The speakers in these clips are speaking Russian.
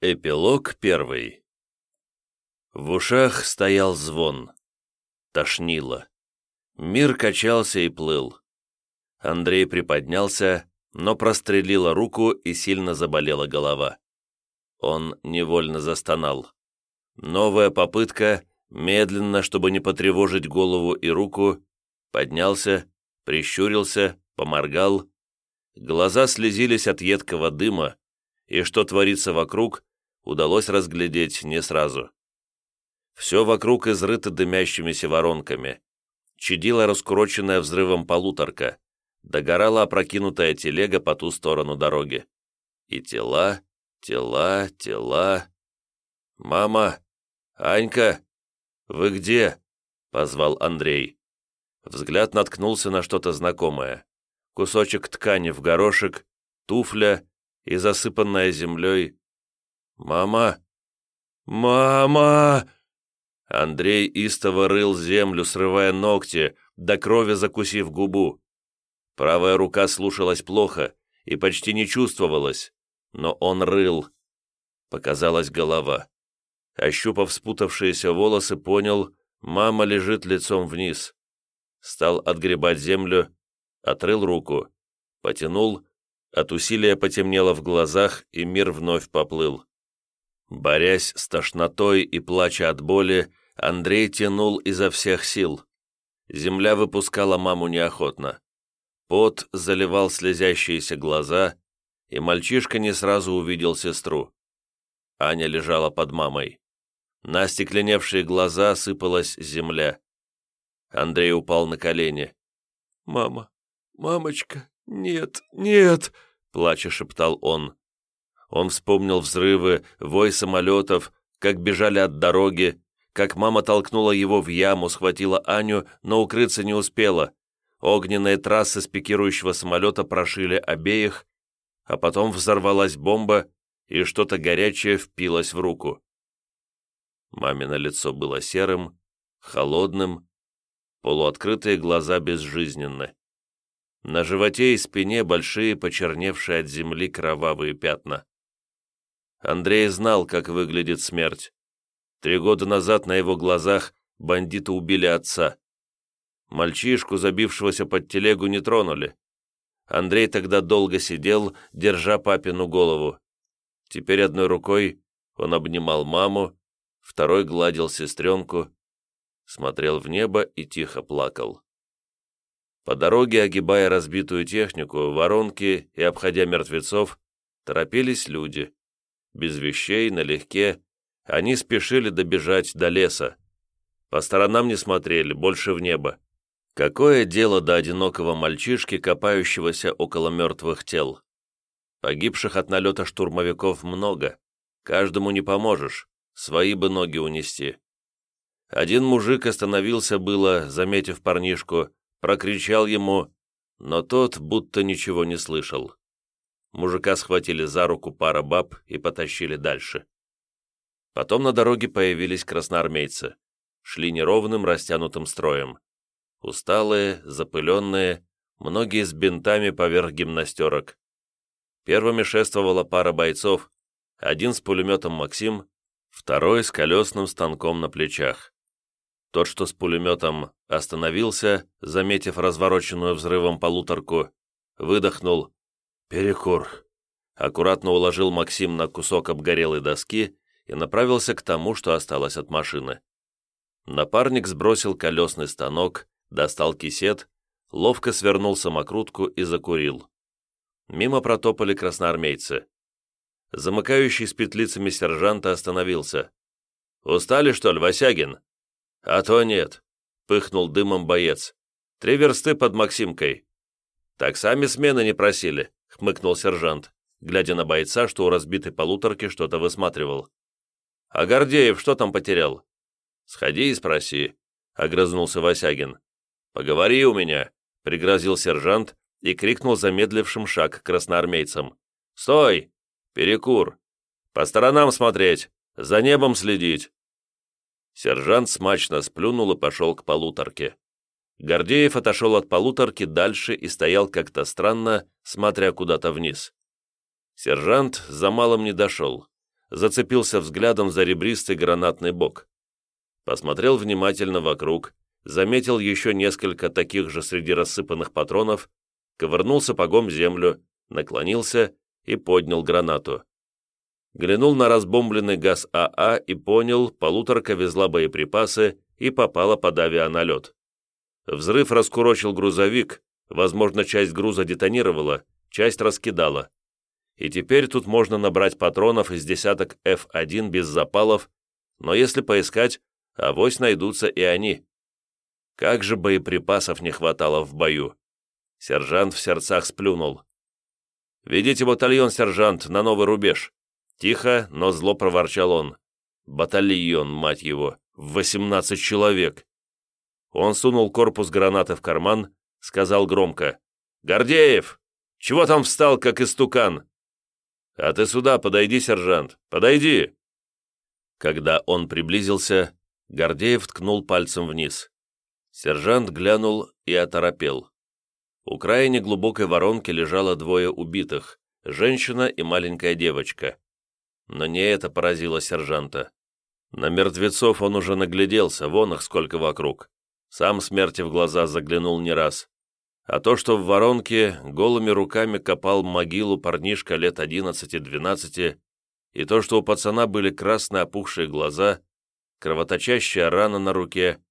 Эпилог первый. В ушах стоял звон. Тошнило. Мир качался и плыл. Андрей приподнялся, но прострелила руку и сильно заболела голова. Он невольно застонал. Новая попытка, медленно, чтобы не потревожить голову и руку, поднялся, прищурился, поморгал. Глаза слезились от едкого дыма, и что творится вокруг, удалось разглядеть не сразу. Все вокруг изрыто дымящимися воронками. Чадила раскуроченная взрывом полуторка. Догорала опрокинутая телега по ту сторону дороги. И тела, тела, тела... «Мама! Анька! Вы где?» — позвал Андрей. Взгляд наткнулся на что-то знакомое. Кусочек ткани в горошек, туфля и засыпанная землей «Мама! Мама!» Андрей истово рыл землю, срывая ногти, до крови закусив губу. Правая рука слушалась плохо и почти не чувствовалась, но он рыл. Показалась голова. Ощупав спутавшиеся волосы, понял, мама лежит лицом вниз. Стал отгребать землю, отрыл руку, потянул, от усилия потемнело в глазах, и мир вновь поплыл. Борясь с тошнотой и плача от боли, Андрей тянул изо всех сил. Земля выпускала маму неохотно. Пот заливал слезящиеся глаза, и мальчишка не сразу увидел сестру. Аня лежала под мамой. На остекленевшие глаза сыпалась земля. Андрей упал на колени. «Мама, мамочка, нет, нет!» — плача шептал он. Он вспомнил взрывы, вой самолетов, как бежали от дороги, как мама толкнула его в яму, схватила Аню, но укрыться не успела. Огненные трассы с пикирующего самолета прошили обеих, а потом взорвалась бомба, и что-то горячее впилось в руку. Мамино лицо было серым, холодным, полуоткрытые глаза безжизненны. На животе и спине большие, почерневшие от земли кровавые пятна. Андрей знал, как выглядит смерть. Три года назад на его глазах бандиты убили отца. Мальчишку, забившегося под телегу, не тронули. Андрей тогда долго сидел, держа папину голову. Теперь одной рукой он обнимал маму, второй гладил сестренку, смотрел в небо и тихо плакал. По дороге, огибая разбитую технику, воронки и обходя мертвецов, торопились люди. Без вещей, налегке, они спешили добежать до леса. По сторонам не смотрели, больше в небо. Какое дело до одинокого мальчишки, копающегося около мертвых тел? Погибших от налета штурмовиков много. Каждому не поможешь, свои бы ноги унести. Один мужик остановился было, заметив парнишку, прокричал ему, но тот будто ничего не слышал. Мужика схватили за руку пара баб и потащили дальше. Потом на дороге появились красноармейцы. Шли неровным, растянутым строем. Усталые, запыленные, многие с бинтами поверх гимнастерок. Первыми шествовала пара бойцов, один с пулеметом «Максим», второй с колесным станком на плечах. Тот, что с пулеметом, остановился, заметив развороченную взрывом полуторку, выдохнул «Перекур». Аккуратно уложил Максим на кусок обгорелой доски и направился к тому, что осталось от машины. Напарник сбросил колесный станок, достал кисет, ловко свернул самокрутку и закурил. Мимо протопали красноармейцы. Замыкающий с петлицами сержанта остановился. «Устали, что ли, Васягин?» «А то нет», — пыхнул дымом боец. «Три версты под Максимкой». «Так сами смены не просили», — хмыкнул сержант, глядя на бойца, что у разбитой полуторки что-то высматривал. «А Гордеев что там потерял?» «Сходи и спроси», — огрызнулся Васягин. «Поговори у меня», — пригрозил сержант и крикнул замедлившим шаг красноармейцам. «Стой! Перекур! По сторонам смотреть! За небом следить!» Сержант смачно сплюнул и пошел к полуторке. Гордеев отошел от полуторки дальше и стоял как-то странно, смотря куда-то вниз. Сержант за малым не дошел. зацепился взглядом за ребристый гранатный бок. Посмотрел внимательно вокруг, заметил еще несколько таких же среди рассыпанных патронов, ковырнул сапогом землю, наклонился и поднял гранату. Глянул на разбомбленный газ АА и понял, полуторка везла боеприпасы и попала под авианалет. Взрыв раскурочил грузовик, возможно, часть груза детонировала, часть раскидала. И теперь тут можно набрать патронов из десяток F1 без запалов, но если поискать, авось найдутся и они. Как же боеприпасов не хватало в бою. Сержант в сердцах сплюнул. «Ведите батальон, сержант, на новый рубеж!» Тихо, но зло проворчал он. «Батальон, мать его, восемнадцать человек!» Он сунул корпус гранаты в карман, сказал громко. «Гордеев! Чего там встал, как истукан?» «А ты сюда подойди, сержант, подойди!» Когда он приблизился, Гордеев ткнул пальцем вниз. Сержант глянул и оторопел. У крайне глубокой воронки лежало двое убитых, женщина и маленькая девочка. Но не это поразило сержанта. На мертвецов он уже нагляделся, вон их сколько вокруг. Сам смерти в глаза заглянул не раз. А то, что в воронке голыми руками копал могилу парнишка лет одиннадцати-двенадцати, и то, что у пацана были красные опухшие глаза, кровоточащая рана на руке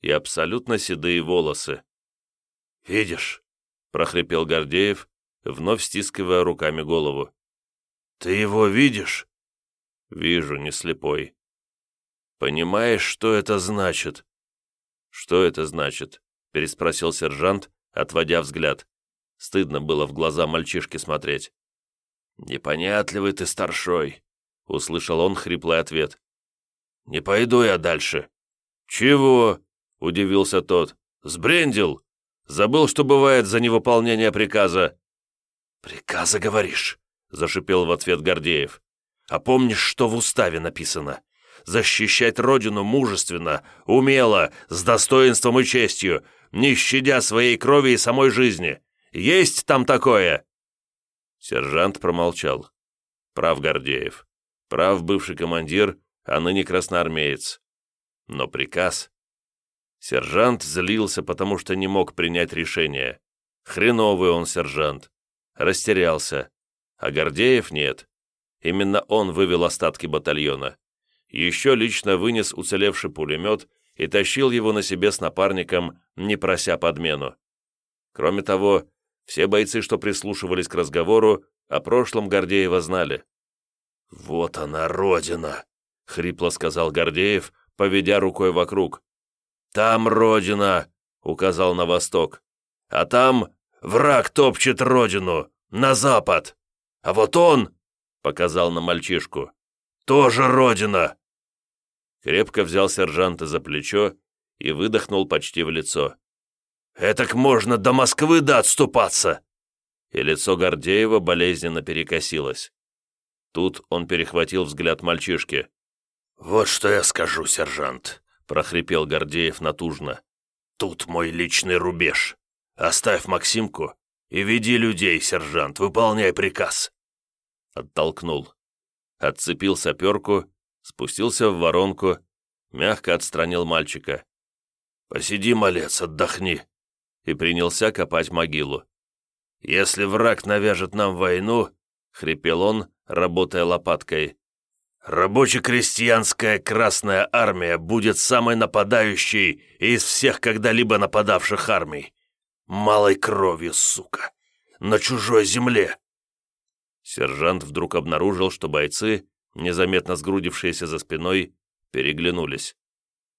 и абсолютно седые волосы. «Видишь?» — прохрипел Гордеев, вновь стискивая руками голову. «Ты его видишь?» «Вижу, не слепой». «Понимаешь, что это значит?» «Что это значит?» — переспросил сержант, отводя взгляд. Стыдно было в глаза мальчишки смотреть. «Непонятливый ты, старшой», — услышал он хриплый ответ. «Не пойду я дальше». «Чего?» — удивился тот. «Сбрендил? Забыл, что бывает за невыполнение приказа?» «Приказа, говоришь?» — зашипел в ответ Гордеев. «А помнишь, что в уставе написано? Защищать родину мужественно, умело, с достоинством и честью, не щадя своей крови и самой жизни. Есть там такое?» Сержант промолчал. Прав Гордеев. Прав бывший командир, а ныне красноармеец. Но приказ... Сержант злился, потому что не мог принять решение. Хреновый он сержант. Растерялся. А Гордеев нет. Именно он вывел остатки батальона. Еще лично вынес уцелевший пулемет и тащил его на себе с напарником, не прося подмену. Кроме того, все бойцы, что прислушивались к разговору, о прошлом Гордеева знали. «Вот она, Родина!» — хрипло сказал Гордеев, поведя рукой вокруг. «Там Родина!» — указал на восток. «А там враг топчет Родину, на запад! А вот он!» — показал на мальчишку. «Тоже Родина!» Крепко взял сержанта за плечо и выдохнул почти в лицо. «Этак можно до Москвы да отступаться!» И лицо Гордеева болезненно перекосилось. Тут он перехватил взгляд мальчишки. «Вот что я скажу, сержант», — прохрипел Гордеев натужно. «Тут мой личный рубеж. Оставь Максимку и веди людей, сержант, выполняй приказ». Оттолкнул. Отцепил саперку спустился в воронку, мягко отстранил мальчика. «Посиди, малец, отдохни», и принялся копать могилу. «Если враг навяжет нам войну», — хрипел он, работая лопаткой, «рабоче-крестьянская Красная Армия будет самой нападающей из всех когда-либо нападавших армий. Малой кровью, сука! На чужой земле!» Сержант вдруг обнаружил, что бойцы незаметно сгрудившиеся за спиной, переглянулись.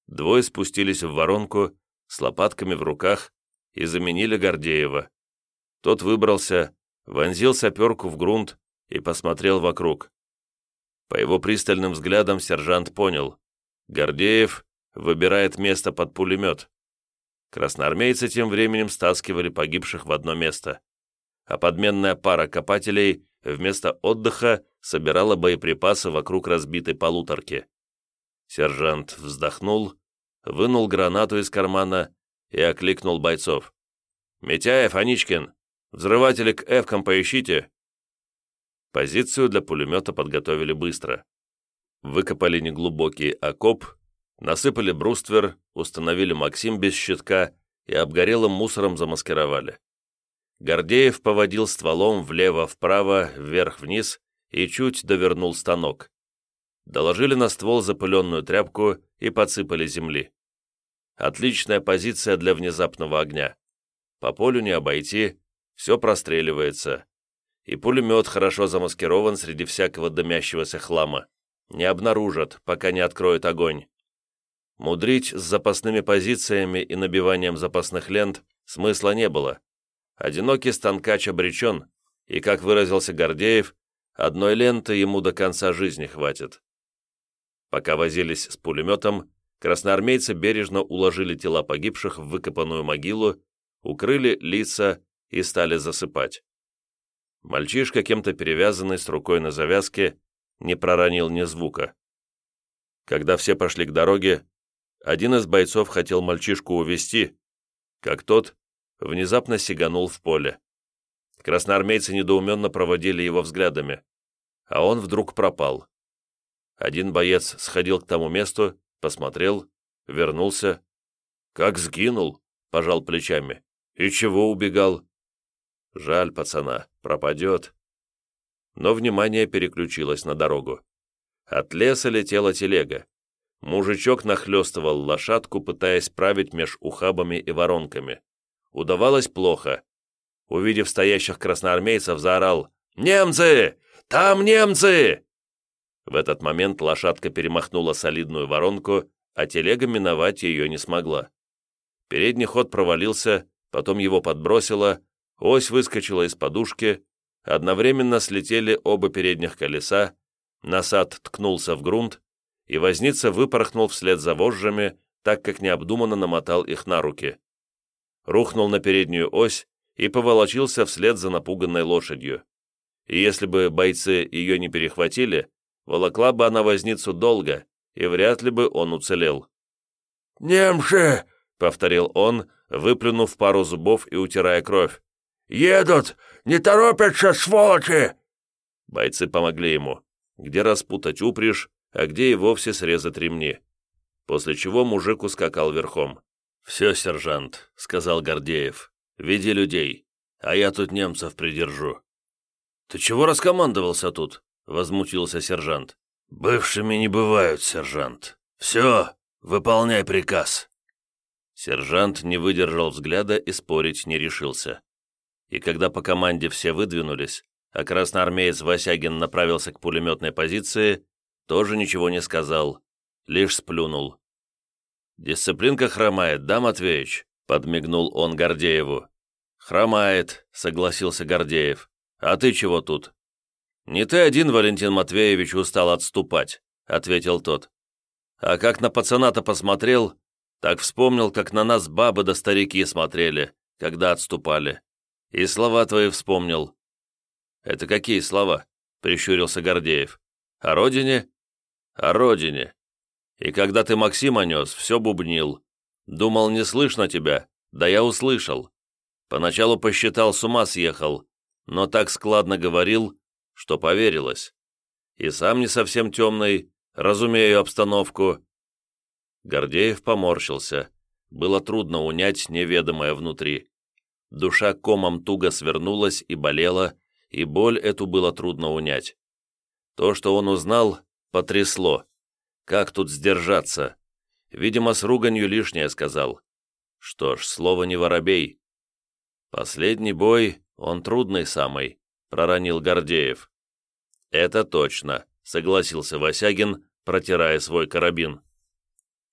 Двое спустились в воронку с лопатками в руках и заменили Гордеева. Тот выбрался, вонзил саперку в грунт и посмотрел вокруг. По его пристальным взглядам сержант понял. Гордеев выбирает место под пулемет. Красноармейцы тем временем стаскивали погибших в одно место, а подменная пара копателей вместо отдыха собирала боеприпасы вокруг разбитой полуторки. Сержант вздохнул, вынул гранату из кармана и окликнул бойцов. «Митяев, Аничкин, взрыватели к эвкам поищите!» Позицию для пулемета подготовили быстро. Выкопали неглубокий окоп, насыпали бруствер, установили Максим без щитка и обгорелым мусором замаскировали. Гордеев поводил стволом влево-вправо, вверх-вниз и чуть довернул станок. Доложили на ствол запыленную тряпку и подсыпали земли. Отличная позиция для внезапного огня. По полю не обойти, все простреливается. И пулемет хорошо замаскирован среди всякого дымящегося хлама. Не обнаружат, пока не откроют огонь. Мудрить с запасными позициями и набиванием запасных лент смысла не было. Одинокий станкач обречен, и, как выразился Гордеев, одной ленты ему до конца жизни хватит. Пока возились с пулеметом, красноармейцы бережно уложили тела погибших в выкопанную могилу, укрыли лица и стали засыпать. Мальчишка, кем-то перевязанный с рукой на завязке, не проронил ни звука. Когда все пошли к дороге, один из бойцов хотел мальчишку увести, как тот внезапно сиганул в поле. Красноармейцы недоуменно проводили его взглядами, а он вдруг пропал. Один боец сходил к тому месту, посмотрел, вернулся. «Как сгинул?» — пожал плечами. «И чего убегал?» «Жаль пацана, пропадет». Но внимание переключилось на дорогу. От леса летела телега. Мужичок нахлестывал лошадку, пытаясь править меж ухабами и воронками. Удавалось плохо. Увидев стоящих красноармейцев, заорал «Немцы! Там немцы!» В этот момент лошадка перемахнула солидную воронку, а телега миновать ее не смогла. Передний ход провалился, потом его подбросило, ось выскочила из подушки, одновременно слетели оба передних колеса, насад ткнулся в грунт, и возница выпорхнул вслед за вожжами, так как необдуманно намотал их на руки. Рухнул на переднюю ось и поволочился вслед за напуганной лошадью. И если бы бойцы ее не перехватили, волокла бы она возницу долго, и вряд ли бы он уцелел. «Немши!» — повторил он, выплюнув пару зубов и утирая кровь. «Едут! Не торопятся, сволочи!» Бойцы помогли ему, где распутать упряжь, а где и вовсе срезать ремни. После чего мужик ускакал верхом. «Все, сержант», — сказал Гордеев, — «веди людей, а я тут немцев придержу». «Ты чего раскомандовался тут?» — возмутился сержант. «Бывшими не бывают, сержант. Все, выполняй приказ». Сержант не выдержал взгляда и спорить не решился. И когда по команде все выдвинулись, а красноармеец Васягин направился к пулеметной позиции, тоже ничего не сказал, лишь сплюнул. «Дисциплинка хромает, да, Матвеич?» — подмигнул он Гордееву. «Хромает», — согласился Гордеев. «А ты чего тут?» «Не ты один, Валентин Матвеевич, устал отступать», — ответил тот. «А как на пацана-то посмотрел, так вспомнил, как на нас бабы да старики смотрели, когда отступали. И слова твои вспомнил». «Это какие слова?» — прищурился Гордеев. «О родине?» «О родине. И когда ты Максима нес, все бубнил. Думал, не слышно тебя, да я услышал. Поначалу посчитал, с ума съехал, но так складно говорил, что поверилось. И сам не совсем темный, разумею обстановку». Гордеев поморщился. Было трудно унять неведомое внутри. Душа комом туго свернулась и болела, и боль эту было трудно унять. То, что он узнал, потрясло. Как тут сдержаться? Видимо, с руганью лишнее сказал. Что ж, слово не воробей. Последний бой, он трудный самый, проронил Гордеев. Это точно, согласился Васягин, протирая свой карабин.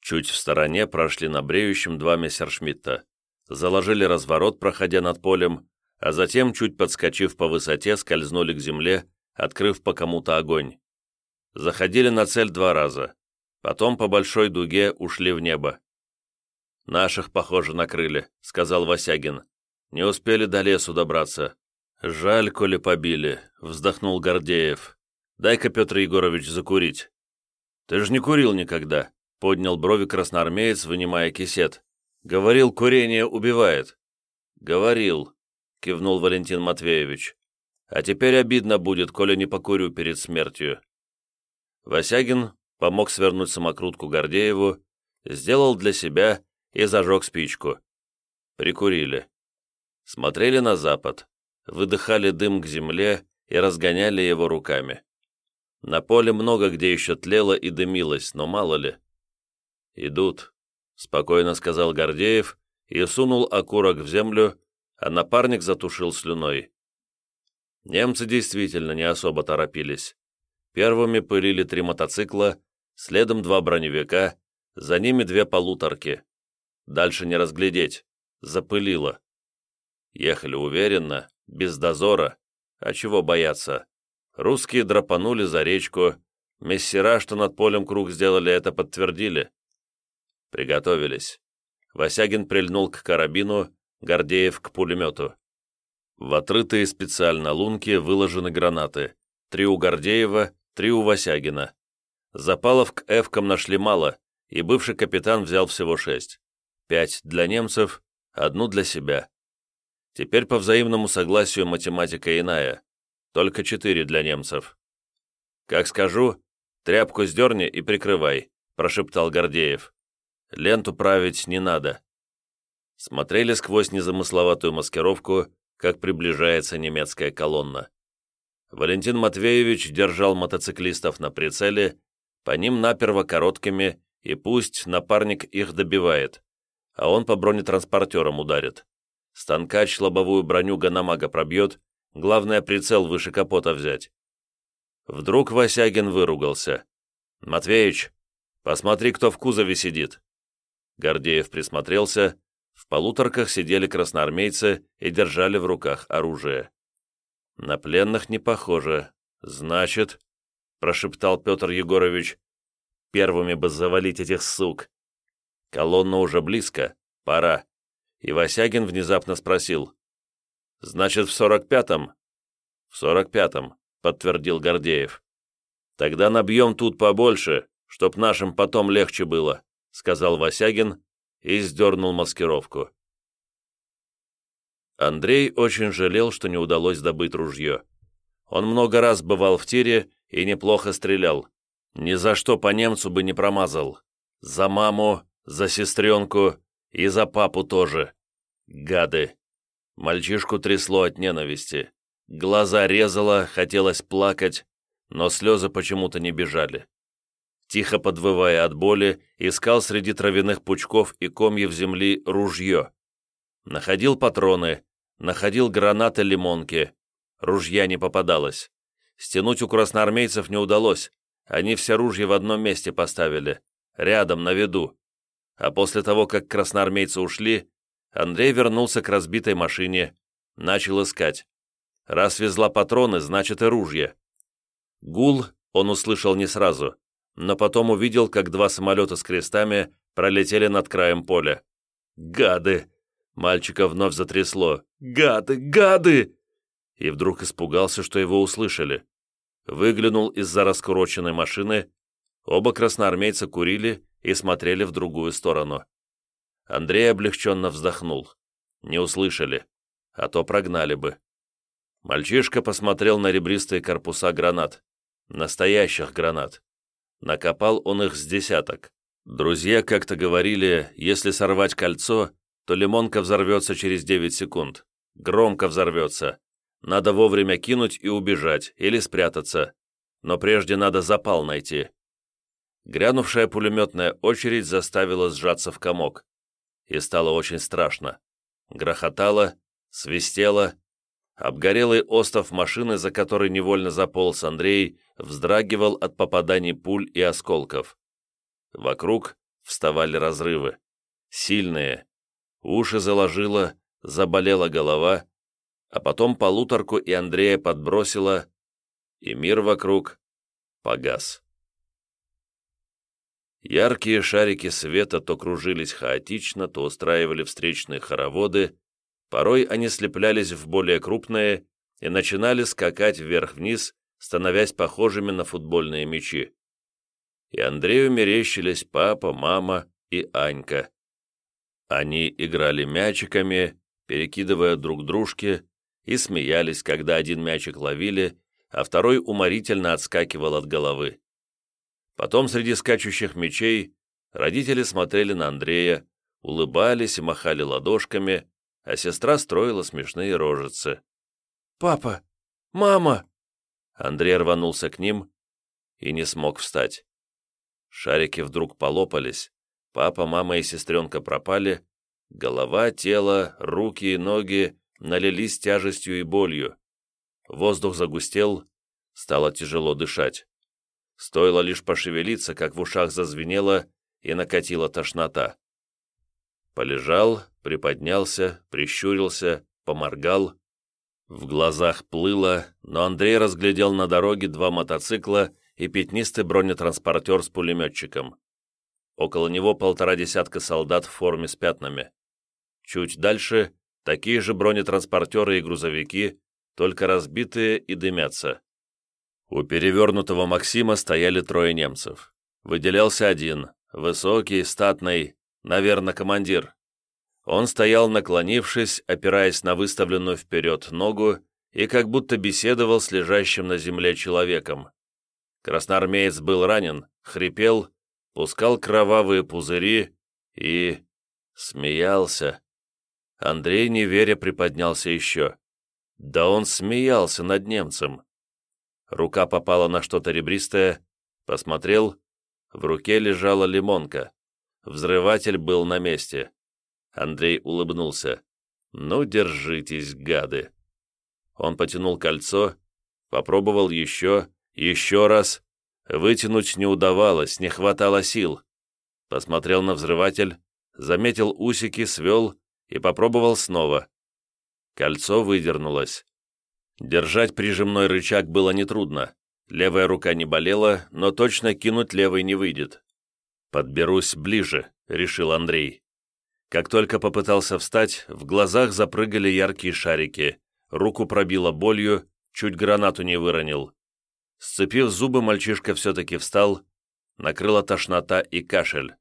Чуть в стороне прошли на бреющем два мессершмитта. Заложили разворот, проходя над полем, а затем, чуть подскочив по высоте, скользнули к земле, открыв по кому-то огонь. Заходили на цель два раза. Потом по большой дуге ушли в небо. «Наших, похоже, накрыли», — сказал Васягин. «Не успели до лесу добраться. Жаль, коли побили», — вздохнул Гордеев. «Дай-ка, Петр Егорович, закурить». «Ты же не курил никогда», — поднял брови красноармеец, вынимая кисет. «Говорил, курение убивает». «Говорил», — кивнул Валентин Матвеевич. а теперь обидно будет, коли не покурю перед смертью». Васягин помог свернуть самокрутку Гордееву, сделал для себя и зажег спичку. Прикурили. Смотрели на запад, выдыхали дым к земле и разгоняли его руками. На поле много где еще тлело и дымилось, но мало ли. «Идут», — спокойно сказал Гордеев и сунул окурок в землю, а напарник затушил слюной. Немцы действительно не особо торопились. Первыми пылили три мотоцикла, следом два броневика, за ними две полуторки. Дальше не разглядеть, запылило. Ехали уверенно, без дозора, а чего бояться. Русские драпанули за речку, мессера, что над полем круг сделали, это подтвердили. Приготовились. Васягин прильнул к карабину, Гордеев к пулемету. В отрытые специально лунки выложены гранаты. Три у Гордеева, три у Васягина. Запалов к эвкам нашли мало, и бывший капитан взял всего шесть. Пять для немцев, одну для себя. Теперь по взаимному согласию математика иная. Только четыре для немцев. «Как скажу, тряпку сдерни и прикрывай», – прошептал Гордеев. «Ленту править не надо». Смотрели сквозь незамысловатую маскировку, как приближается немецкая колонна. Валентин Матвеевич держал мотоциклистов на прицеле, по ним наперво короткими, и пусть напарник их добивает, а он по бронетранспортерам ударит. Станкач лобовую броню Ганамага пробьет, главное прицел выше капота взять. Вдруг Васягин выругался. «Матвеич, посмотри, кто в кузове сидит». Гордеев присмотрелся, в полуторках сидели красноармейцы и держали в руках оружие. «На пленных не похоже. Значит...» — прошептал Петр Егорович. «Первыми бы завалить этих сук. Колонна уже близко. Пора». И Васягин внезапно спросил. «Значит, в сорок пятом?» «В сорок пятом», — подтвердил Гордеев. «Тогда набьем тут побольше, чтоб нашим потом легче было», — сказал Васягин и сдернул маскировку. Андрей очень жалел, что не удалось добыть ружье. Он много раз бывал в тире и неплохо стрелял. Ни за что по немцу бы не промазал. За маму, за сестренку и за папу тоже. Гады. Мальчишку трясло от ненависти. Глаза резало, хотелось плакать, но слезы почему-то не бежали. Тихо подвывая от боли, искал среди травяных пучков и комьев земли ружье. Находил патроны, находил гранаты-лимонки. Ружья не попадалось. Стянуть у красноармейцев не удалось. Они все ружья в одном месте поставили, рядом, на виду. А после того, как красноармейцы ушли, Андрей вернулся к разбитой машине, начал искать. Раз везла патроны, значит и ружья. Гул он услышал не сразу, но потом увидел, как два самолета с крестами пролетели над краем поля. «Гады!» Мальчика вновь затрясло. «Гады! Гады!» И вдруг испугался, что его услышали. Выглянул из-за раскуроченной машины. Оба красноармейца курили и смотрели в другую сторону. Андрей облегченно вздохнул. Не услышали, а то прогнали бы. Мальчишка посмотрел на ребристые корпуса гранат. Настоящих гранат. Накопал он их с десяток. Друзья как-то говорили, если сорвать кольцо, то лимонка взорвется через 9 секунд. Громко взорвется. Надо вовремя кинуть и убежать, или спрятаться. Но прежде надо запал найти. Грянувшая пулеметная очередь заставила сжаться в комок. И стало очень страшно. Грохотало, свистело. Обгорелый остов машины, за которой невольно заполз Андрей, вздрагивал от попаданий пуль и осколков. Вокруг вставали разрывы. Сильные, уши заложило, заболела голова, а потом полуторку и Андрея подбросило, и мир вокруг погас. Яркие шарики света то кружились хаотично, то устраивали встречные хороводы, порой они слеплялись в более крупные и начинали скакать вверх-вниз, становясь похожими на футбольные мячи. И Андрею мерещились папа, мама и Анька. Они играли мячиками, перекидывая друг дружке, и смеялись, когда один мячик ловили, а второй уморительно отскакивал от головы. Потом среди скачущих мячей родители смотрели на Андрея, улыбались и махали ладошками, а сестра строила смешные рожицы. «Папа! Мама!» Андрей рванулся к ним и не смог встать. Шарики вдруг полопались, папа, мама и сестренка пропали, голова, тело, руки и ноги налились тяжестью и болью. Воздух загустел, стало тяжело дышать. Стоило лишь пошевелиться, как в ушах зазвенело и накатила тошнота. Полежал, приподнялся, прищурился, поморгал. В глазах плыло, но Андрей разглядел на дороге два мотоцикла и пятнистый бронетранспортер с пулеметчиком. Около него полтора десятка солдат в форме с пятнами. Чуть дальше такие же бронетранспортеры и грузовики, только разбитые и дымятся. У перевернутого Максима стояли трое немцев. Выделялся один, высокий, статный, наверное, командир. Он стоял наклонившись, опираясь на выставленную вперед ногу и как будто беседовал с лежащим на земле человеком. Красноармеец был ранен, хрипел, пускал кровавые пузыри и... смеялся. Андрей, не веря, приподнялся еще. Да он смеялся над немцем. Рука попала на что-то ребристое, посмотрел, в руке лежала лимонка. Взрыватель был на месте. Андрей улыбнулся. «Ну, держитесь, гады!» Он потянул кольцо, попробовал еще, еще раз. Вытянуть не удавалось, не хватало сил. Посмотрел на взрыватель, заметил усики, свел и попробовал снова. Кольцо выдернулось. Держать прижимной рычаг было нетрудно. Левая рука не болела, но точно кинуть левой не выйдет. «Подберусь ближе», — решил Андрей. Как только попытался встать, в глазах запрыгали яркие шарики, руку пробило болью, чуть гранату не выронил. Сцепив зубы, мальчишка все-таки встал, накрыла тошнота и кашель.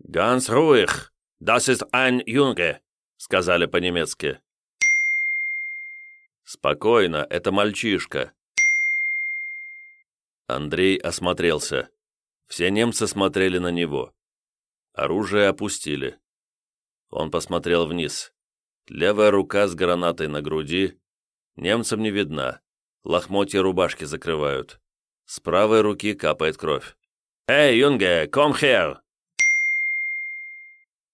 «Ганс руих! Das ist ein Junge!» — сказали по-немецки. «Спокойно, это мальчишка». Андрей осмотрелся. Все немцы смотрели на него. Оружие опустили. Он посмотрел вниз. Левая рука с гранатой на груди. Немцам не видна. Лохмотья рубашки закрывают. С правой руки капает кровь. «Эй, Юнге, ком хер!»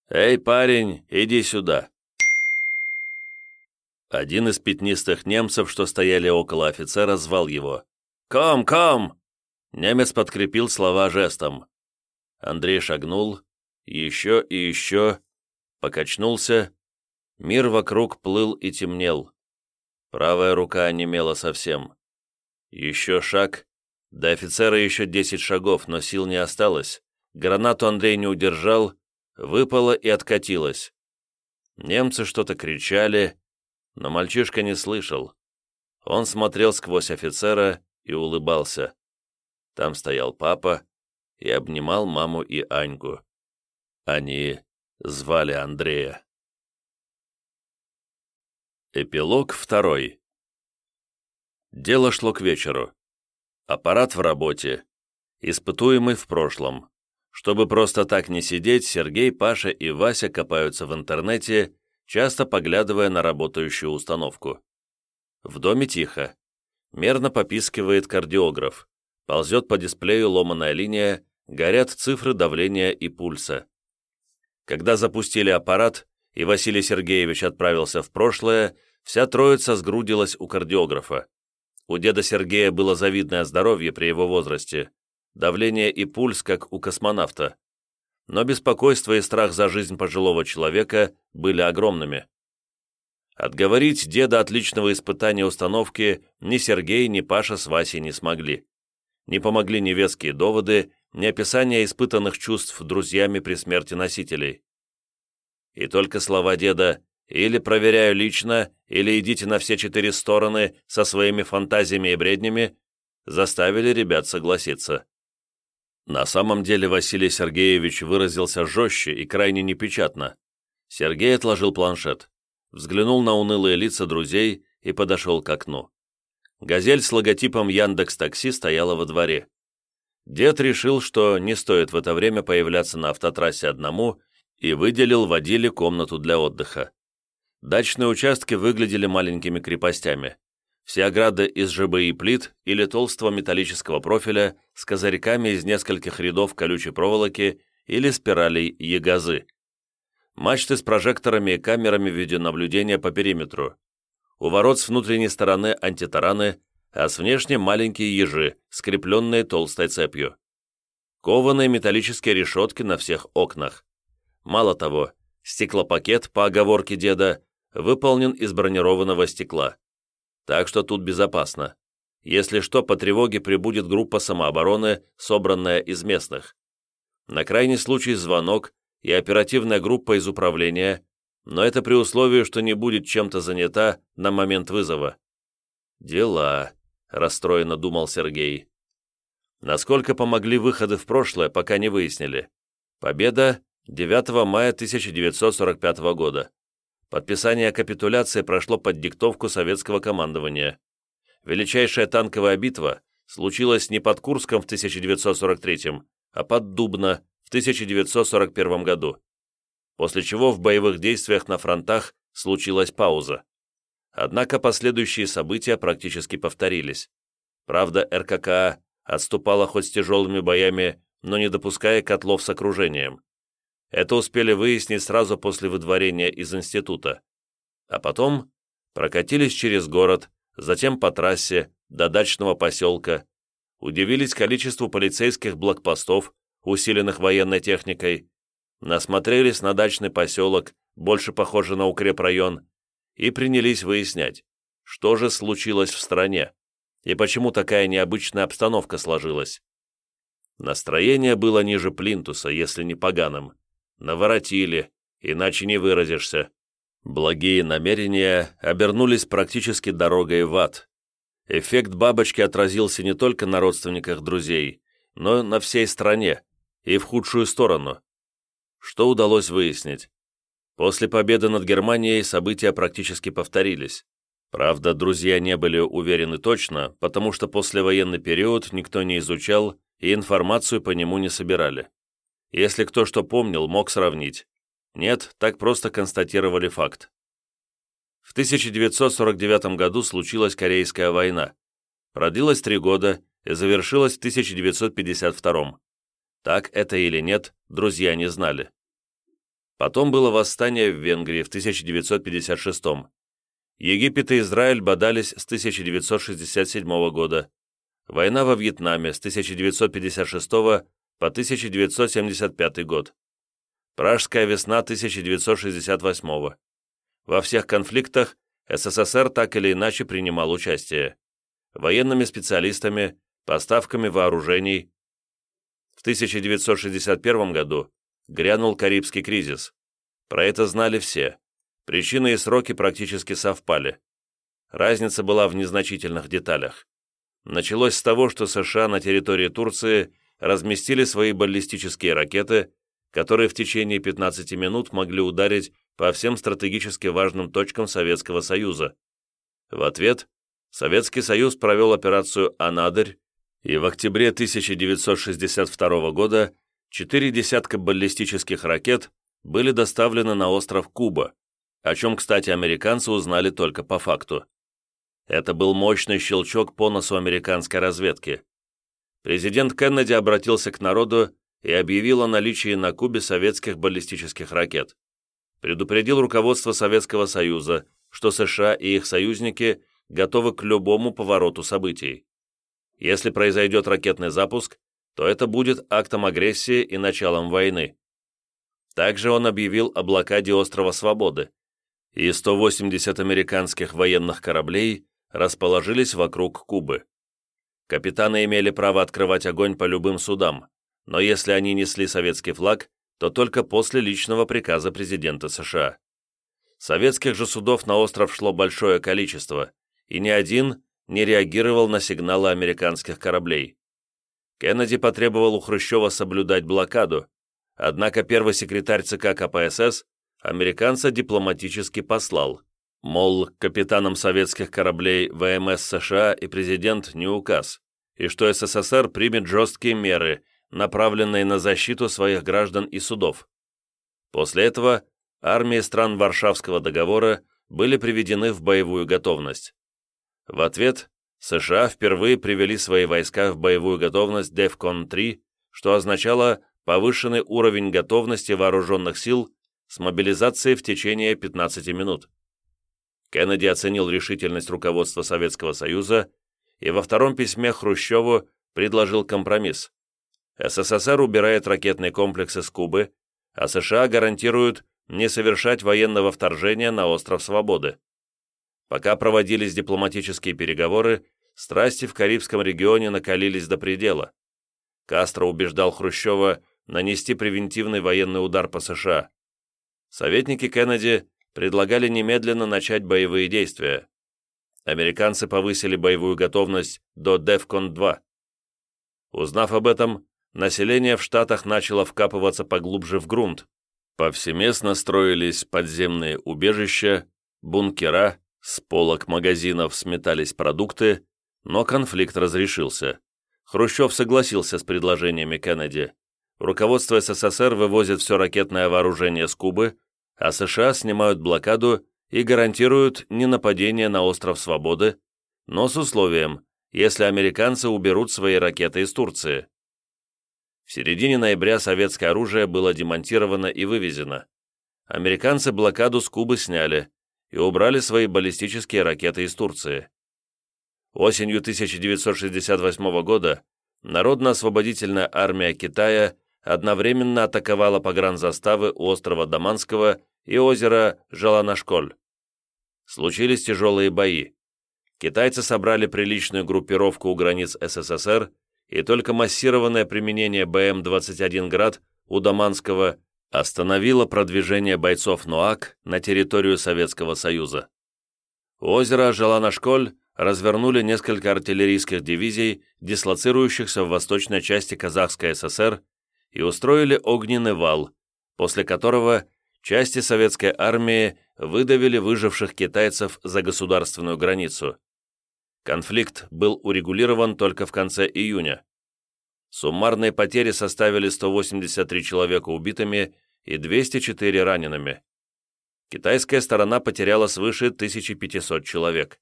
«Эй, парень, иди сюда!» Один из пятнистых немцев, что стояли около офицера, звал его. «Ком, ком!» Немец подкрепил слова жестом. Андрей шагнул, еще и еще, покачнулся. Мир вокруг плыл и темнел. Правая рука онемела совсем. Еще шаг. До офицера еще десять шагов, но сил не осталось. Гранату Андрей не удержал, выпала и откатилась. Немцы что-то кричали, но мальчишка не слышал. Он смотрел сквозь офицера и улыбался. Там стоял папа и обнимал маму и Аньку. Они звали Андрея. Эпилог второй. Дело шло к вечеру. Аппарат в работе. Испытуемый в прошлом. Чтобы просто так не сидеть, Сергей, Паша и Вася копаются в интернете часто поглядывая на работающую установку. В доме тихо. Мерно попискивает кардиограф. Ползет по дисплею ломаная линия, горят цифры давления и пульса. Когда запустили аппарат, и Василий Сергеевич отправился в прошлое, вся троица сгрудилась у кардиографа. У деда Сергея было завидное здоровье при его возрасте, давление и пульс, как у космонавта но беспокойство и страх за жизнь пожилого человека были огромными. Отговорить деда от личного испытания установки ни Сергей, ни Паша с Васей не смогли. Не помогли ни веские доводы, ни описание испытанных чувств друзьями при смерти носителей. И только слова деда «или проверяю лично, или идите на все четыре стороны со своими фантазиями и бреднями» заставили ребят согласиться. На самом деле Василий Сергеевич выразился жестче и крайне непечатно. Сергей отложил планшет, взглянул на унылые лица друзей и подошел к окну. «Газель» с логотипом Яндекс Такси стояла во дворе. Дед решил, что не стоит в это время появляться на автотрассе одному и выделил водиле комнату для отдыха. Дачные участки выглядели маленькими крепостями. Все ограды из ЖБИ плит или толстого металлического профиля с козырьками из нескольких рядов колючей проволоки или спиралей ягозы. Мачты с прожекторами и камерами видеонаблюдения по периметру. У ворот с внутренней стороны антитараны, а с внешней маленькие ежи, скрепленные толстой цепью. Кованые металлические решетки на всех окнах. Мало того, стеклопакет, по оговорке деда, выполнен из бронированного стекла. Так что тут безопасно. Если что, по тревоге прибудет группа самообороны, собранная из местных. На крайний случай звонок и оперативная группа из управления, но это при условии, что не будет чем-то занята на момент вызова. «Дела», — расстроенно думал Сергей. Насколько помогли выходы в прошлое, пока не выяснили. Победа 9 мая 1945 года. Подписание капитуляции прошло под диктовку советского командования. Величайшая танковая битва случилась не под Курском в 1943, а под Дубно в 1941 году, после чего в боевых действиях на фронтах случилась пауза. Однако последующие события практически повторились. Правда, РККА отступала хоть с тяжелыми боями, но не допуская котлов с окружением. Это успели выяснить сразу после выдворения из института. А потом прокатились через город, затем по трассе, до дачного поселка, удивились количеству полицейских блокпостов, усиленных военной техникой, насмотрелись на дачный поселок, больше похожий на укрепрайон, и принялись выяснять, что же случилось в стране и почему такая необычная обстановка сложилась. Настроение было ниже плинтуса, если не поганым. Наворотили, иначе не выразишься. Благие намерения обернулись практически дорогой в ад. Эффект бабочки отразился не только на родственниках друзей, но на всей стране, и в худшую сторону. Что удалось выяснить? После победы над Германией события практически повторились. Правда, друзья не были уверены точно, потому что послевоенный период никто не изучал и информацию по нему не собирали. Если кто что помнил, мог сравнить. Нет, так просто констатировали факт. В 1949 году случилась Корейская война. Продлилась три года и завершилась в 1952. Так это или нет, друзья не знали. Потом было восстание в Венгрии в 1956 Египет и Израиль бодались с 1967 года. Война во Вьетнаме с 1956 по 1975 год. Пражская весна 1968 Во всех конфликтах СССР так или иначе принимал участие. Военными специалистами, поставками вооружений, в 1961 году грянул Карибский кризис. Про это знали все. Причины и сроки практически совпали. Разница была в незначительных деталях. Началось с того, что США на территории Турции разместили свои баллистические ракеты, которые в течение 15 минут могли ударить по всем стратегически важным точкам Советского Союза. В ответ Советский Союз провел операцию «Анадырь», и в октябре 1962 года четыре десятка баллистических ракет были доставлены на остров Куба, о чем, кстати, американцы узнали только по факту. Это был мощный щелчок по носу американской разведки. Президент Кеннеди обратился к народу и объявил о наличии на Кубе советских баллистических ракет. Предупредил руководство Советского Союза, что США и их союзники готовы к любому повороту событий. Если произойдет ракетный запуск, то это будет актом агрессии и началом войны. Также он объявил о блокаде острова Свободы, и 180 американских военных кораблей расположились вокруг Кубы. Капитаны имели право открывать огонь по любым судам, но если они несли советский флаг, то только после личного приказа президента США. Советских же судов на остров шло большое количество, и ни один не реагировал на сигналы американских кораблей. Кеннеди потребовал у Хрущева соблюдать блокаду, однако первый секретарь ЦК КПСС американца дипломатически послал, Мол, капитанам советских кораблей ВМС США и президент не указ, и что СССР примет жесткие меры, направленные на защиту своих граждан и судов. После этого армии стран Варшавского договора были приведены в боевую готовность. В ответ США впервые привели свои войска в боевую готовность DEFCON-3, что означало повышенный уровень готовности вооруженных сил с мобилизацией в течение 15 минут. Кеннеди оценил решительность руководства Советского Союза и во втором письме Хрущеву предложил компромисс. СССР убирает ракетные комплексы с Кубы, а США гарантируют не совершать военного вторжения на Остров Свободы. Пока проводились дипломатические переговоры, страсти в Карибском регионе накалились до предела. Кастро убеждал Хрущева нанести превентивный военный удар по США. Советники Кеннеди предлагали немедленно начать боевые действия. Американцы повысили боевую готовность до DEFCON-2. Узнав об этом, население в Штатах начало вкапываться поглубже в грунт. Повсеместно строились подземные убежища, бункера, с полок магазинов сметались продукты, но конфликт разрешился. Хрущев согласился с предложениями Кеннеди. Руководство СССР вывозит все ракетное вооружение с Кубы, а США снимают блокаду и гарантируют не нападение на Остров Свободы, но с условием, если американцы уберут свои ракеты из Турции. В середине ноября советское оружие было демонтировано и вывезено. Американцы блокаду с Кубы сняли и убрали свои баллистические ракеты из Турции. Осенью 1968 года Народно-освободительная армия Китая одновременно атаковала погранзаставы у острова Даманского и озера Жаланашколь. Случились тяжелые бои. Китайцы собрали приличную группировку у границ СССР, и только массированное применение БМ-21 «Град» у Даманского остановило продвижение бойцов НОАК на территорию Советского Союза. У озера Жаланашколь развернули несколько артиллерийских дивизий, дислоцирующихся в восточной части Казахской ССР, и устроили огненный вал, после которого части советской армии выдавили выживших китайцев за государственную границу. Конфликт был урегулирован только в конце июня. Суммарные потери составили 183 человека убитыми и 204 ранеными. Китайская сторона потеряла свыше 1500 человек.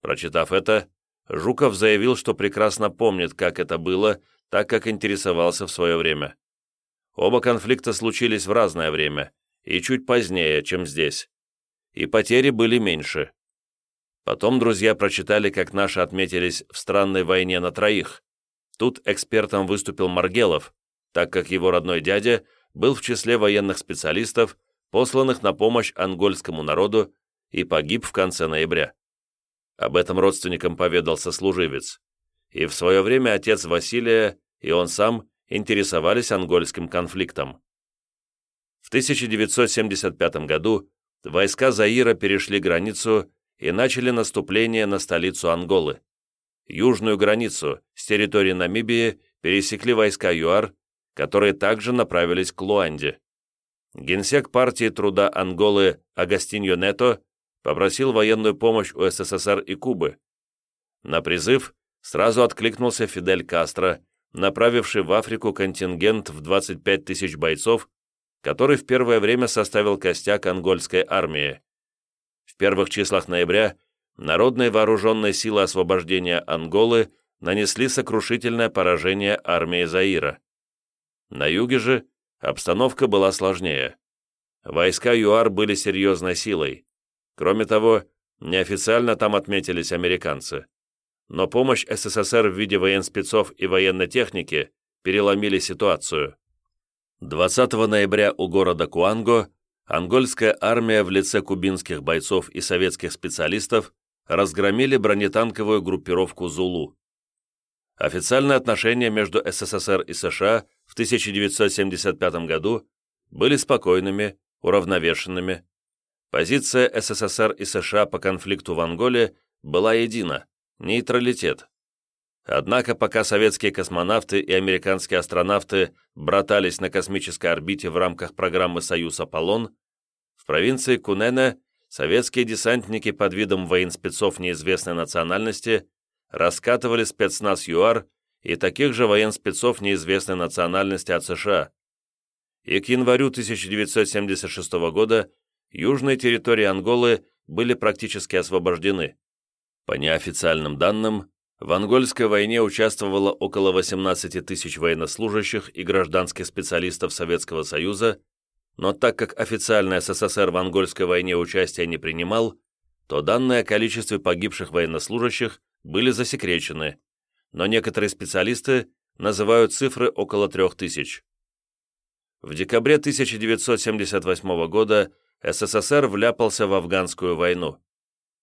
Прочитав это, Жуков заявил, что прекрасно помнит, как это было, так как интересовался в свое время. Оба конфликта случились в разное время и чуть позднее, чем здесь. И потери были меньше. Потом друзья прочитали, как наши отметились в странной войне на троих. Тут экспертом выступил Маргелов, так как его родной дядя был в числе военных специалистов, посланных на помощь ангольскому народу, и погиб в конце ноября. Об этом родственникам поведал сослуживец. И в свое время отец Василия и он сам интересовались ангольским конфликтом. В 1975 году войска Заира перешли границу и начали наступление на столицу Анголы. Южную границу с территории Намибии пересекли войска ЮАР, которые также направились к Луанде. Генсек партии труда Анголы Агастиньо Нето попросил военную помощь у СССР и Кубы. На призыв сразу откликнулся Фидель Кастро, направивший в Африку контингент в 25 тысяч бойцов, который в первое время составил костяк ангольской армии. В первых числах ноября народные вооруженные силы освобождения Анголы нанесли сокрушительное поражение армии Заира. На юге же обстановка была сложнее. Войска ЮАР были серьезной силой. Кроме того, неофициально там отметились американцы. Но помощь СССР в виде военспецов и военной техники переломили ситуацию. 20 ноября у города Куанго ангольская армия в лице кубинских бойцов и советских специалистов разгромили бронетанковую группировку «Зулу». Официальные отношения между СССР и США в 1975 году были спокойными, уравновешенными, Позиция СССР и США по конфликту в Анголе была едина – нейтралитет. Однако пока советские космонавты и американские астронавты братались на космической орбите в рамках программы «Союз Аполлон», в провинции Кунене советские десантники под видом военспецов неизвестной национальности раскатывали спецназ ЮАР и таких же военспецов неизвестной национальности от США. И к январю 1976 года южные территории Анголы были практически освобождены. По неофициальным данным, в Ангольской войне участвовало около 18 тысяч военнослужащих и гражданских специалистов Советского Союза, но так как официально СССР в Ангольской войне участия не принимал, то данные о количестве погибших военнослужащих были засекречены, но некоторые специалисты называют цифры около 3000. В декабре 1978 года СССР вляпался в афганскую войну.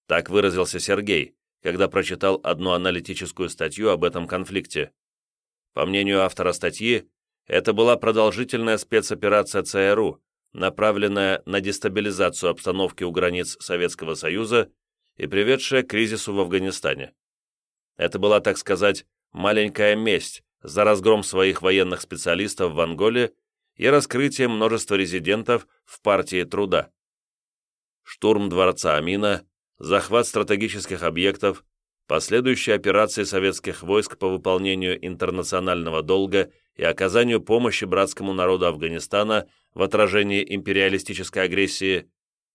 Так выразился Сергей, когда прочитал одну аналитическую статью об этом конфликте. По мнению автора статьи, это была продолжительная спецоперация ЦРУ, направленная на дестабилизацию обстановки у границ Советского Союза и приведшая к кризису в Афганистане. Это была, так сказать, маленькая месть за разгром своих военных специалистов в Анголе и раскрытие множества резидентов в партии труда. Штурм дворца Амина, захват стратегических объектов, последующие операции советских войск по выполнению интернационального долга и оказанию помощи братскому народу Афганистана в отражении империалистической агрессии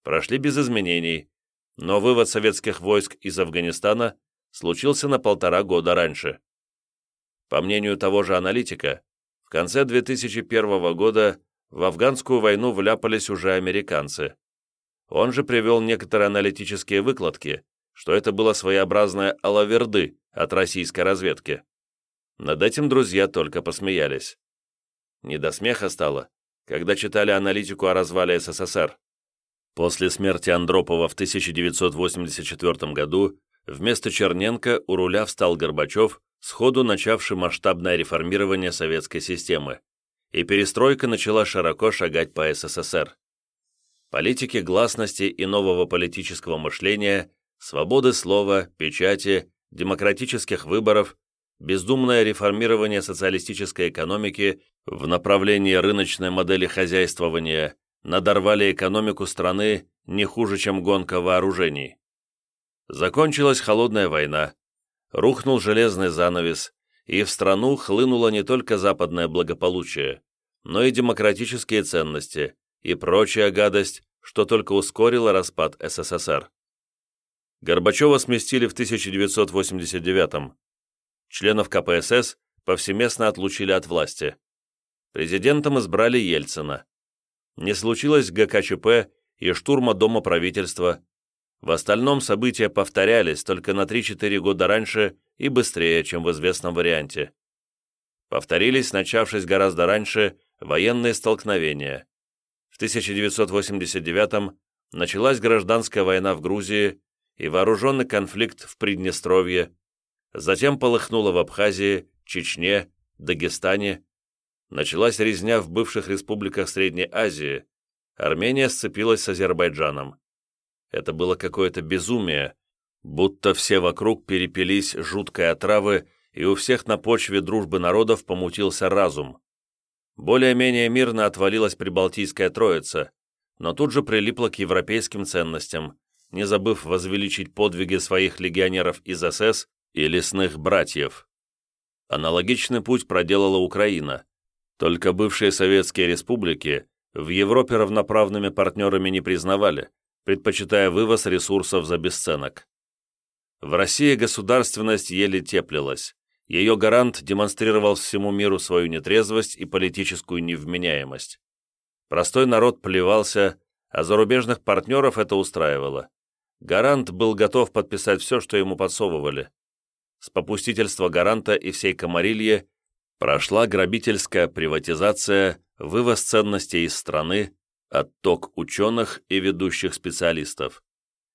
прошли без изменений, но вывод советских войск из Афганистана случился на полтора года раньше. По мнению того же аналитика, в конце 2001 года в афганскую войну вляпались уже американцы. Он же привел некоторые аналитические выкладки, что это было своеобразное алаверды от российской разведки. Над этим друзья только посмеялись. Не до смеха стало, когда читали аналитику о развале СССР. После смерти Андропова в 1984 году вместо Черненко у руля встал Горбачев, сходу начавший масштабное реформирование советской системы, и перестройка начала широко шагать по СССР. Политики гласности и нового политического мышления, свободы слова, печати, демократических выборов, бездумное реформирование социалистической экономики в направлении рыночной модели хозяйствования надорвали экономику страны не хуже, чем гонка вооружений. Закончилась холодная война, рухнул железный занавес, и в страну хлынуло не только западное благополучие, но и демократические ценности и прочая гадость, что только ускорило распад СССР. Горбачева сместили в 1989 Членов КПСС повсеместно отлучили от власти. Президентом избрали Ельцина. Не случилось ГКЧП и штурма Дома правительства, в остальном события повторялись только на 3-4 года раньше и быстрее, чем в известном варианте. Повторились, начавшись гораздо раньше, военные столкновения. В 1989-м началась гражданская война в Грузии и вооруженный конфликт в Приднестровье, затем полыхнуло в Абхазии, Чечне, Дагестане, началась резня в бывших республиках Средней Азии, Армения сцепилась с Азербайджаном. Это было какое-то безумие, будто все вокруг перепились жуткой отравы, и у всех на почве дружбы народов помутился разум. Более-менее мирно отвалилась Прибалтийская Троица, но тут же прилипла к европейским ценностям, не забыв возвеличить подвиги своих легионеров из СС и лесных братьев. Аналогичный путь проделала Украина, только бывшие советские республики в Европе равноправными партнерами не признавали, предпочитая вывоз ресурсов за бесценок. В России государственность еле теплилась. Ее гарант демонстрировал всему миру свою нетрезвость и политическую невменяемость. Простой народ плевался, а зарубежных партнеров это устраивало. Гарант был готов подписать все, что ему подсовывали. С попустительства гаранта и всей комарильи прошла грабительская приватизация, вывоз ценностей из страны, отток ученых и ведущих специалистов,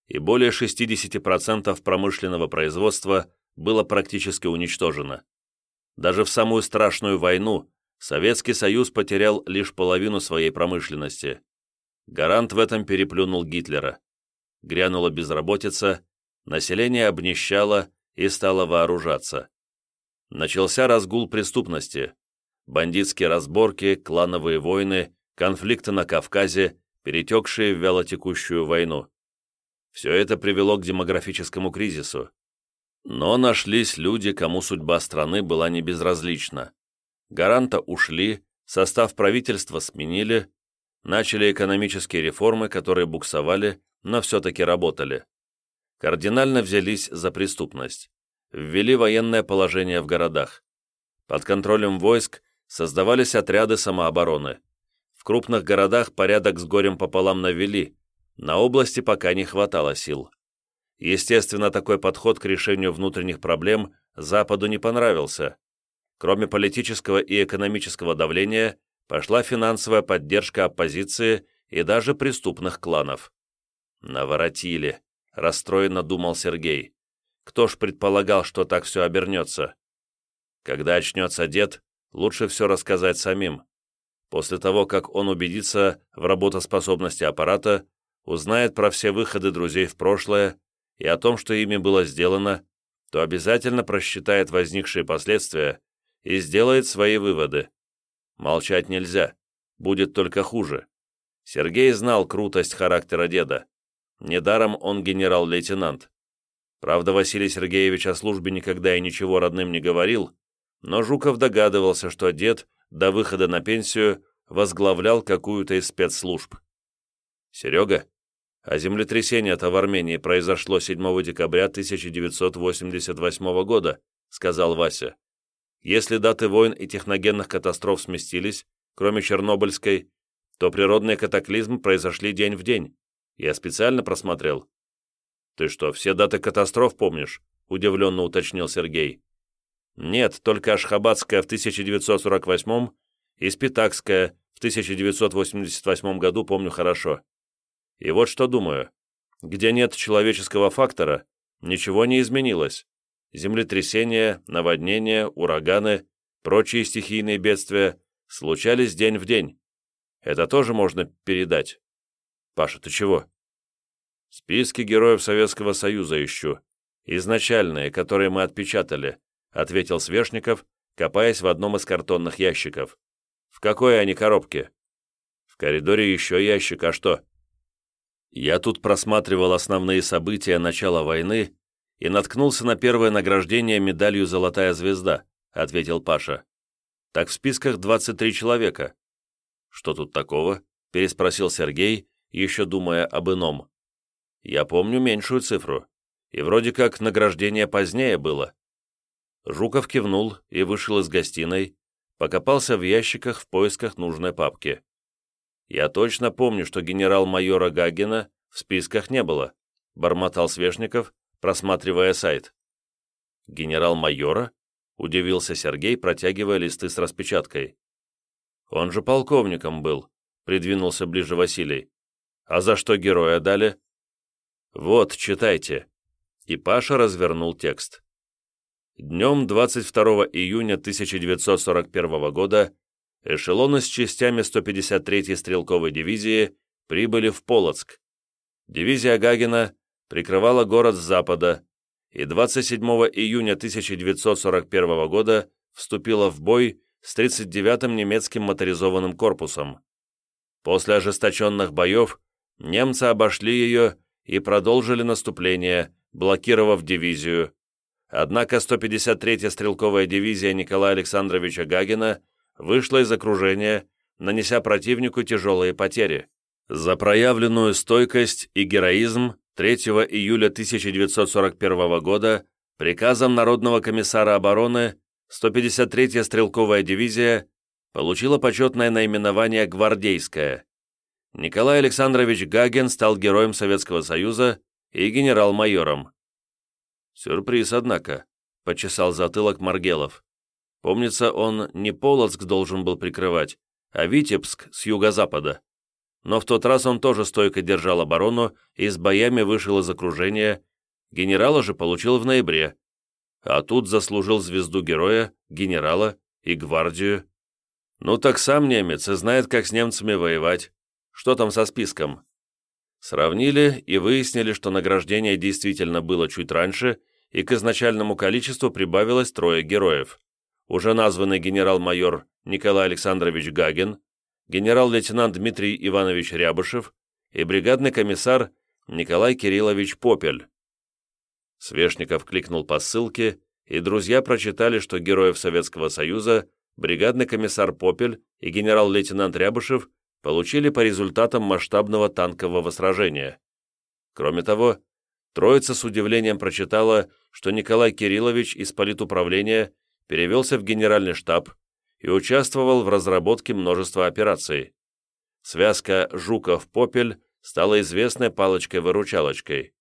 и более 60% промышленного производства было практически уничтожено. Даже в самую страшную войну Советский Союз потерял лишь половину своей промышленности. Гарант в этом переплюнул Гитлера. Грянула безработица, население обнищало и стало вооружаться. Начался разгул преступности. Бандитские разборки, клановые войны, конфликты на Кавказе, перетекшие в вялотекущую войну. Все это привело к демографическому кризису. Но нашлись люди, кому судьба страны была не безразлична. Гаранта ушли, состав правительства сменили, начали экономические реформы, которые буксовали, но все-таки работали. Кардинально взялись за преступность. Ввели военное положение в городах. Под контролем войск создавались отряды самообороны. В крупных городах порядок с горем пополам навели, на области пока не хватало сил. Естественно, такой подход к решению внутренних проблем Западу не понравился. Кроме политического и экономического давления, пошла финансовая поддержка оппозиции и даже преступных кланов. «Наворотили», — расстроенно думал Сергей. «Кто ж предполагал, что так все обернется?» Когда очнется дед, лучше все рассказать самим. После того, как он убедится в работоспособности аппарата, узнает про все выходы друзей в прошлое, и о том, что ими было сделано, то обязательно просчитает возникшие последствия и сделает свои выводы. Молчать нельзя, будет только хуже. Сергей знал крутость характера деда. Недаром он генерал-лейтенант. Правда, Василий Сергеевич о службе никогда и ничего родным не говорил, но Жуков догадывался, что дед до выхода на пенсию возглавлял какую-то из спецслужб. «Серега, а землетрясение-то в Армении произошло 7 декабря 1988 года, сказал Вася. Если даты войн и техногенных катастроф сместились, кроме Чернобыльской, то природные катаклизмы произошли день в день. Я специально просмотрел. Ты что, все даты катастроф помнишь? Удивленно уточнил Сергей. Нет, только Ашхабадская в 1948 и Спитакская в 1988 году помню хорошо. И вот что думаю. Где нет человеческого фактора, ничего не изменилось. Землетрясения, наводнения, ураганы, прочие стихийные бедствия случались день в день. Это тоже можно передать. Паша, ты чего? Списки героев Советского Союза ищу. Изначальные, которые мы отпечатали, ответил Свешников, копаясь в одном из картонных ящиков. В какой они коробке? В коридоре еще ящик, а что? Я тут просматривал основные события начала войны и наткнулся на первое награждение медалью «Золотая звезда», — ответил Паша. Так в списках 23 человека. Что тут такого? — переспросил Сергей, еще думая об ином. Я помню меньшую цифру, и вроде как награждение позднее было. Жуков кивнул и вышел из гостиной, покопался в ящиках в поисках нужной папки. «Я точно помню, что генерал-майора Гагина в списках не было», — бормотал Свешников, просматривая сайт. «Генерал-майора?» — удивился Сергей, протягивая листы с распечаткой. «Он же полковником был», — придвинулся ближе Василий. «А за что героя дали?» «Вот, читайте». И Паша развернул текст. Днем 22 июня 1941 года эшелоны с частями 153-й стрелковой дивизии прибыли в Полоцк. Дивизия Гагина прикрывала город с запада и 27 июня 1941 года вступила в бой с 39-м немецким моторизованным корпусом. После ожесточенных боев немцы обошли ее и продолжили наступление, блокировав дивизию. Однако 153-я стрелковая дивизия Николая Александровича Гагина вышла из окружения, нанеся противнику тяжелые потери. За проявленную стойкость и героизм 3 июля 1941 года приказом Народного комиссара обороны 153-я стрелковая дивизия получила почетное наименование «Гвардейская». Николай Александрович Гаген стал героем Советского Союза и генерал-майором. «Сюрприз, однако», — почесал затылок Маргелов. Помнится, он не Полоцк должен был прикрывать, а Витебск с юго-запада. Но в тот раз он тоже стойко держал оборону и с боями вышел из окружения. Генерала же получил в ноябре. А тут заслужил звезду героя, генерала и гвардию. Ну так сам немец и знает, как с немцами воевать. Что там со списком? Сравнили и выяснили, что награждение действительно было чуть раньше, и к изначальному количеству прибавилось трое героев уже названный генерал-майор Николай Александрович Гагин, генерал-лейтенант Дмитрий Иванович Рябышев и бригадный комиссар Николай Кириллович Попель. Свешников кликнул по ссылке, и друзья прочитали, что героев Советского Союза бригадный комиссар Попель и генерал-лейтенант Рябышев получили по результатам масштабного танкового сражения. Кроме того, Троица с удивлением прочитала, что Николай Кириллович из политуправления перевелся в генеральный штаб и участвовал в разработке множества операций. Связка «Жуков-Попель» стала известной палочкой-выручалочкой.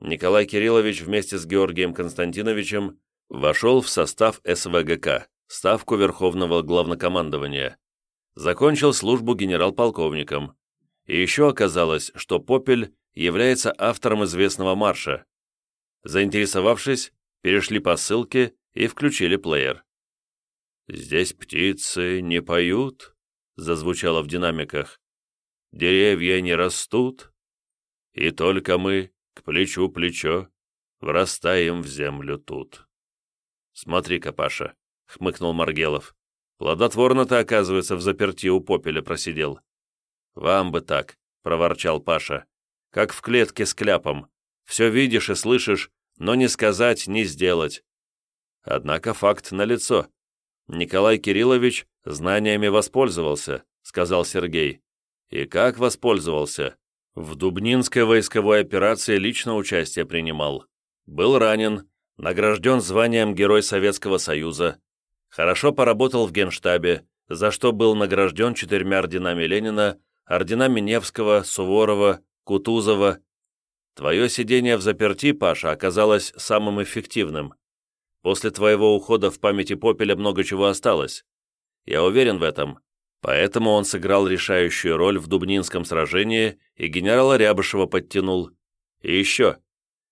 Николай Кириллович вместе с Георгием Константиновичем вошел в состав СВГК, Ставку Верховного Главнокомандования. Закончил службу генерал-полковником. И еще оказалось, что Попель является автором известного марша. Заинтересовавшись, перешли по ссылке и включили плеер. «Здесь птицы не поют», — зазвучало в динамиках. «Деревья не растут, и только мы к плечу плечо врастаем в землю тут». «Смотри-ка, Паша», — хмыкнул Маргелов. «Плодотворно-то, оказывается, в заперти у попеля просидел». «Вам бы так», — проворчал Паша как в клетке с кляпом. Все видишь и слышишь, но не сказать, не сделать. Однако факт налицо. Николай Кириллович знаниями воспользовался, сказал Сергей. И как воспользовался? В Дубнинской войсковой операции лично участие принимал. Был ранен, награжден званием Герой Советского Союза. Хорошо поработал в Генштабе, за что был награжден четырьмя орденами Ленина, орденами Невского, Суворова, Кутузова. Твое сидение в заперти, Паша, оказалось самым эффективным. После твоего ухода в памяти Попеля много чего осталось. Я уверен в этом. Поэтому он сыграл решающую роль в Дубнинском сражении и генерала Рябышева подтянул. И еще.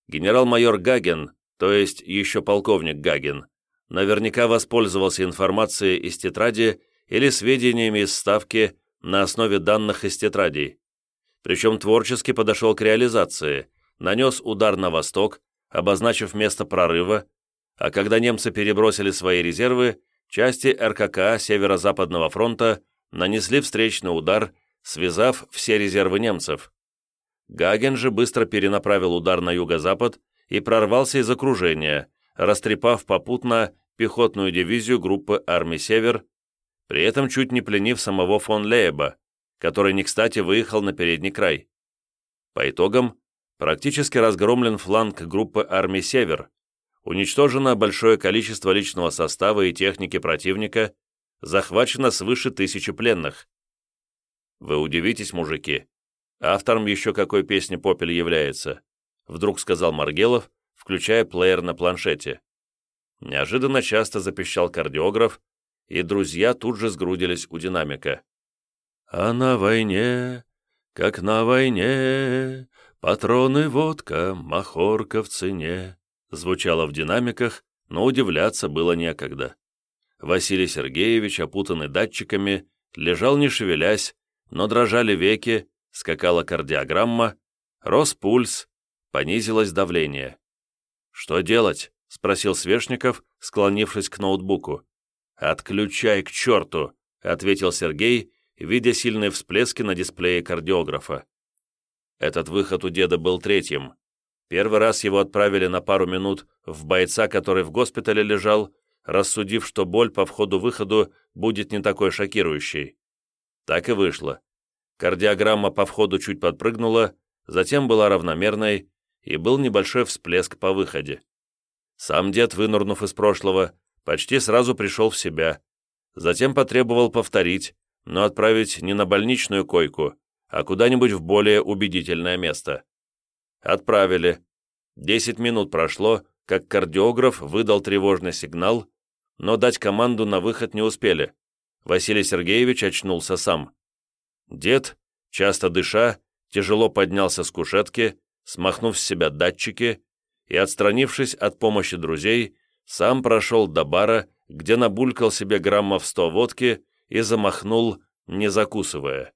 Генерал-майор Гаген, то есть еще полковник Гаген, наверняка воспользовался информацией из тетради или сведениями из ставки на основе данных из тетрадей причем творчески подошел к реализации, нанес удар на восток, обозначив место прорыва, а когда немцы перебросили свои резервы, части РКК Северо-Западного фронта нанесли встречный удар, связав все резервы немцев. Гаген же быстро перенаправил удар на юго-запад и прорвался из окружения, растрепав попутно пехотную дивизию группы армий «Север», при этом чуть не пленив самого фон Лейба, который не кстати выехал на передний край. По итогам, практически разгромлен фланг группы армий «Север», уничтожено большое количество личного состава и техники противника, захвачено свыше тысячи пленных. Вы удивитесь, мужики, автором еще какой песни Попель является, вдруг сказал Маргелов, включая плеер на планшете. Неожиданно часто запищал кардиограф, и друзья тут же сгрудились у динамика. А на войне, как на войне, патроны, водка, махорка в цене, звучало в динамиках, но удивляться было некогда. Василий Сергеевич, опутанный датчиками, лежал не шевелясь, но дрожали веки, скакала кардиограмма, рос пульс, понизилось давление. «Что делать?» — спросил Свешников, склонившись к ноутбуку. «Отключай к черту!» — ответил Сергей видя сильные всплески на дисплее кардиографа. Этот выход у деда был третьим. Первый раз его отправили на пару минут в бойца, который в госпитале лежал, рассудив, что боль по входу-выходу будет не такой шокирующей. Так и вышло. Кардиограмма по входу чуть подпрыгнула, затем была равномерной, и был небольшой всплеск по выходе. Сам дед, вынурнув из прошлого, почти сразу пришел в себя, затем потребовал повторить, но отправить не на больничную койку, а куда-нибудь в более убедительное место. Отправили. Десять минут прошло, как кардиограф выдал тревожный сигнал, но дать команду на выход не успели. Василий Сергеевич очнулся сам. Дед, часто дыша, тяжело поднялся с кушетки, смахнув с себя датчики и, отстранившись от помощи друзей, сам прошел до бара, где набулькал себе граммов сто водки и замахнул, не закусывая.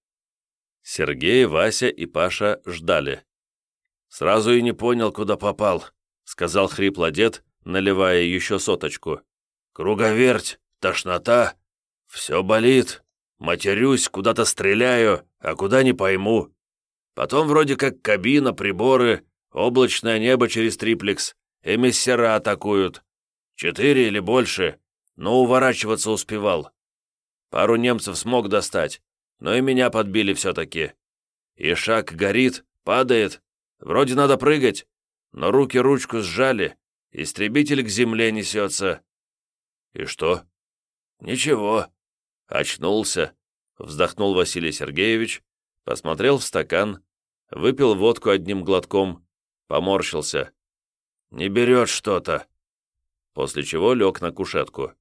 Сергей, Вася и Паша ждали. «Сразу и не понял, куда попал», — сказал хрипло дед, наливая еще соточку. «Круговерть, тошнота, все болит, матерюсь, куда-то стреляю, а куда не пойму. Потом вроде как кабина, приборы, облачное небо через триплекс, эмиссера атакуют. Четыре или больше, но уворачиваться успевал. Пару немцев смог достать, но и меня подбили все-таки. И шаг горит, падает, вроде надо прыгать, но руки ручку сжали, истребитель к земле несется. И что? Ничего. Очнулся, вздохнул Василий Сергеевич, посмотрел в стакан, выпил водку одним глотком, поморщился. Не берет что-то. После чего лег на кушетку.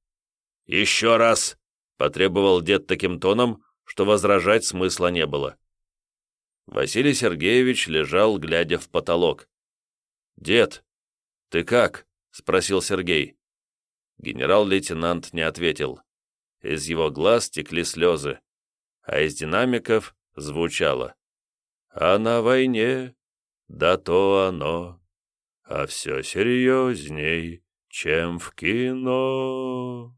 «Еще раз!» — потребовал дед таким тоном, что возражать смысла не было. Василий Сергеевич лежал, глядя в потолок. «Дед, ты как?» — спросил Сергей. Генерал-лейтенант не ответил. Из его глаз текли слезы, а из динамиков звучало. «А на войне, да то оно, а все серьезней, чем в кино».